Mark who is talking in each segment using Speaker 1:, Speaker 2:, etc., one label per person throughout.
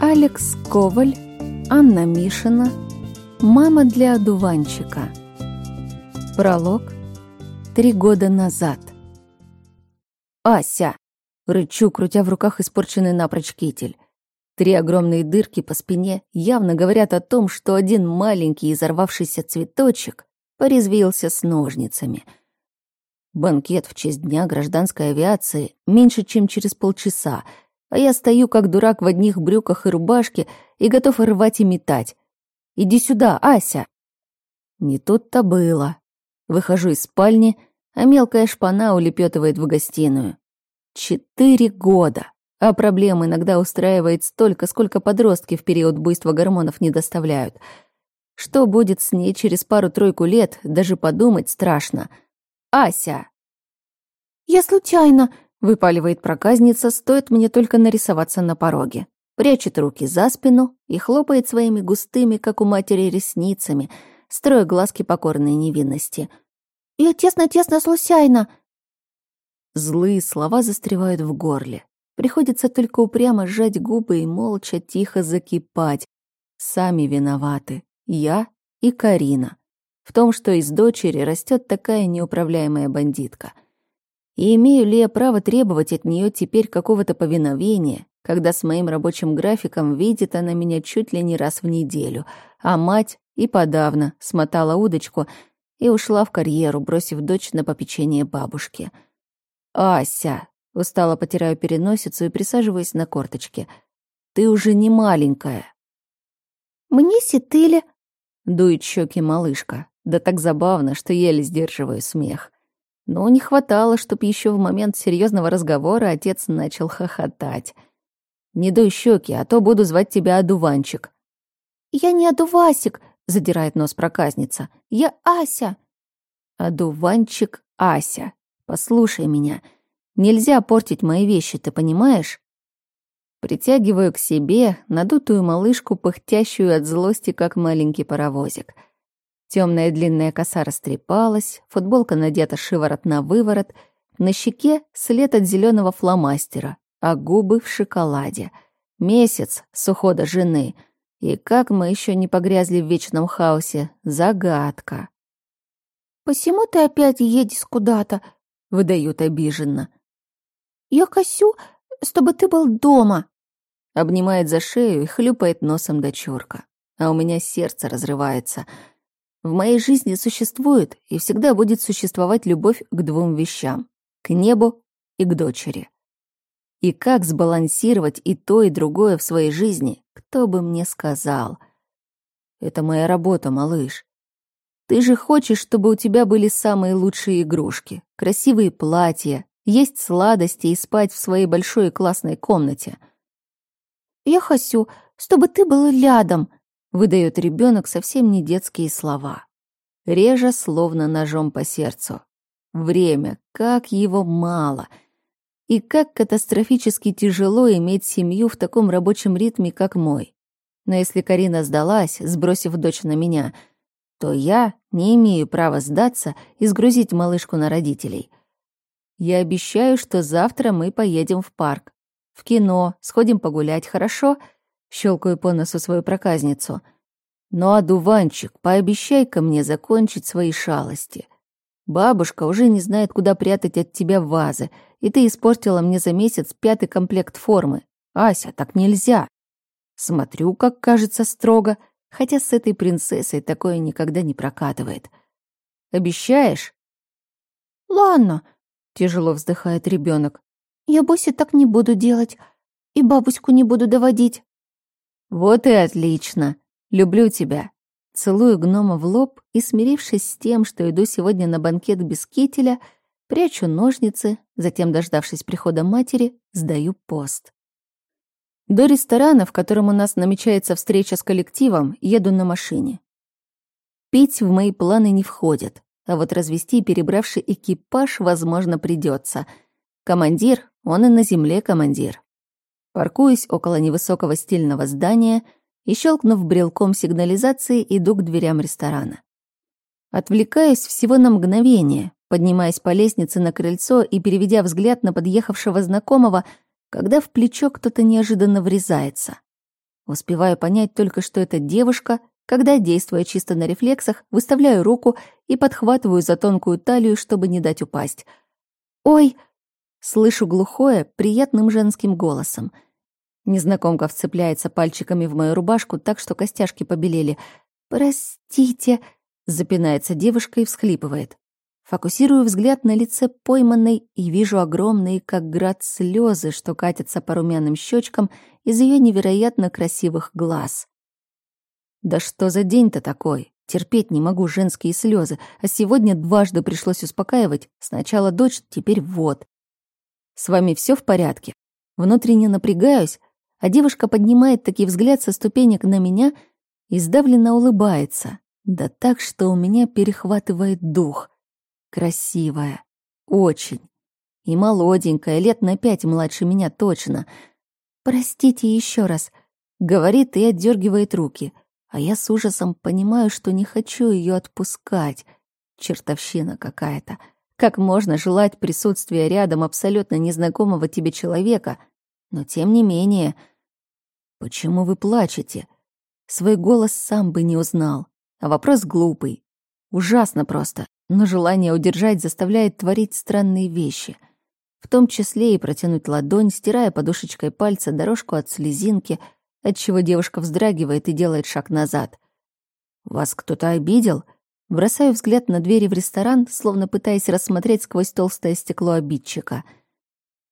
Speaker 1: Алекс Коваль, Анна Мишина, мама для одуванчика. Пролог. Три года назад. «Ася!» — рычу, крутя в руках испорченный напрочь китель. Три огромные дырки по спине явно говорят о том, что один маленький изорвавшийся цветочек порезвился с ножницами. Банкет в честь Дня гражданской авиации меньше, чем через полчаса — а я стою, как дурак, в одних брюках и рубашке и готов рвать и метать. «Иди сюда, Ася!» Не тут-то было. Выхожу из спальни, а мелкая шпана улепетывает в гостиную. Четыре года, а проблем иногда устраивает столько, сколько подростки в период буйства гормонов не доставляют. Что будет с ней через пару-тройку лет, даже подумать страшно. «Ася!»
Speaker 2: «Я случайно!»
Speaker 1: Выпаливает проказница, стоит мне только нарисоваться на пороге. Прячет руки за спину и хлопает своими густыми, как у матери, ресницами, строя глазки покорной невинности.
Speaker 2: «Я тесно-тесно случайно!»
Speaker 1: Злые слова застревают в горле. Приходится только упрямо сжать губы и молча тихо закипать. Сами виноваты. Я и Карина. В том, что из дочери растет такая неуправляемая бандитка — и имею ли я право требовать от нее теперь какого-то повиновения, когда с моим рабочим графиком видит она меня чуть ли не раз в неделю, а мать и подавно смотала удочку и ушла в карьеру, бросив дочь на попечение бабушки. «Ася!» — устало потираю переносицу и присаживаюсь на корточке. «Ты уже не маленькая».
Speaker 2: «Мне сетыли», —
Speaker 1: дует щеки малышка. Да так забавно, что еле сдерживаю смех. Но не хватало, чтоб еще в момент серьезного разговора отец начал хохотать. «Не дуй щеки, а то буду звать тебя одуванчик».
Speaker 2: «Я не одувасик», — задирает нос проказница. «Я Ася».
Speaker 1: «Одуванчик Ася. Послушай меня. Нельзя портить мои вещи, ты понимаешь?» Притягиваю к себе надутую малышку, пыхтящую от злости, как маленький паровозик — Темная длинная коса растрепалась, футболка надета шиворот на выворот, на щеке след от зеленого фломастера, а губы в шоколаде. Месяц с ухода жены. И как мы еще не погрязли в вечном хаосе, загадка.
Speaker 2: «Посему ты опять едешь куда-то?»
Speaker 1: — выдают обиженно.
Speaker 2: «Я косю, чтобы ты был дома», —
Speaker 1: обнимает за шею и хлюпает носом дочурка. А у меня сердце разрывается — в моей жизни существует и всегда будет существовать любовь к двум вещам — к небу и к дочери. И как сбалансировать и то, и другое в своей жизни, кто бы мне сказал. Это моя работа, малыш. Ты же хочешь, чтобы у тебя были самые лучшие игрушки, красивые платья, есть сладости и спать в своей большой классной комнате.
Speaker 2: Я хочу, чтобы ты был рядом,
Speaker 1: выдает ребенок совсем не детские слова. Реже, словно ножом по сердцу. Время, как его мало. И как катастрофически тяжело иметь семью в таком рабочем ритме, как мой. Но если Карина сдалась, сбросив дочь на меня, то я не имею права сдаться и сгрузить малышку на родителей. Я обещаю, что завтра мы поедем в парк. В кино, сходим погулять, хорошо?» Щелкаю по носу свою проказницу. «Ну, одуванчик, пообещай-ка мне закончить свои шалости. Бабушка уже не знает, куда прятать от тебя вазы, и ты испортила мне за месяц пятый комплект формы. Ася, так нельзя!» Смотрю, как кажется строго, хотя с этой принцессой такое никогда не прокатывает. «Обещаешь?»
Speaker 2: «Ладно», —
Speaker 1: тяжело вздыхает ребенок.
Speaker 2: «Я больше так не буду делать, и бабушку не буду доводить».
Speaker 1: «Вот и отлично. Люблю тебя». Целую гнома в лоб и, смирившись с тем, что иду сегодня на банкет без кителя, прячу ножницы, затем, дождавшись прихода матери, сдаю пост. До ресторана, в котором у нас намечается встреча с коллективом, еду на машине. Пить в мои планы не входит, а вот развести перебравший экипаж, возможно, придется. Командир, он и на земле командир. Паркуюсь около невысокого стильного здания и, щелкнув брелком сигнализации, иду к дверям ресторана. Отвлекаюсь всего на мгновение, поднимаясь по лестнице на крыльцо и переведя взгляд на подъехавшего знакомого, когда в плечо кто-то неожиданно врезается. Успеваю понять только, что это девушка, когда, действуя чисто на рефлексах, выставляю руку и подхватываю за тонкую талию, чтобы не дать упасть. «Ой!» — слышу глухое, приятным женским голосом. Незнакомка вцепляется пальчиками в мою рубашку так, что костяшки побелели. «Простите!» — запинается девушка и всхлипывает. Фокусирую взгляд на лице пойманной и вижу огромные, как град, слезы, что катятся по румяным щечкам из ее невероятно красивых глаз. Да что за день-то такой? Терпеть не могу женские слезы, а сегодня дважды пришлось успокаивать. Сначала дочь, теперь вот. С вами все в порядке? Внутренне напрягаюсь, а девушка поднимает таки взгляд со ступенек на меня и сдавленно улыбается. Да так, что у меня перехватывает дух — Красивая. Очень. И молоденькая, лет на пять младше меня точно. «Простите еще раз», — говорит и отдергивает руки. А я с ужасом понимаю, что не хочу ее отпускать. Чертовщина какая-то. Как можно желать присутствия рядом абсолютно незнакомого тебе человека? Но тем не менее... «Почему вы плачете?» Свой голос сам бы не узнал. А вопрос глупый. Ужасно просто но желание удержать заставляет творить странные вещи, в том числе и протянуть ладонь, стирая подушечкой пальца дорожку от слезинки, отчего девушка вздрагивает и делает шаг назад. «Вас кто-то обидел?» Бросаю взгляд на двери в ресторан, словно пытаясь рассмотреть сквозь толстое стекло обидчика.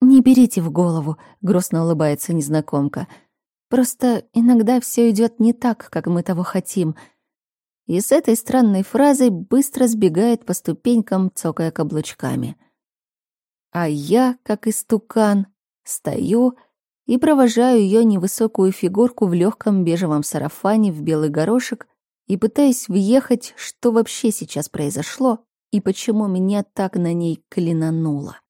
Speaker 1: «Не берите в голову», — грустно улыбается незнакомка. «Просто иногда все идет не так, как мы того хотим», — и с этой странной фразой быстро сбегает по ступенькам, цокая каблучками. А я, как истукан, стою и провожаю ее невысокую фигурку в легком бежевом сарафане в белый горошек и пытаюсь въехать, что вообще сейчас произошло и почему меня так на ней клинануло.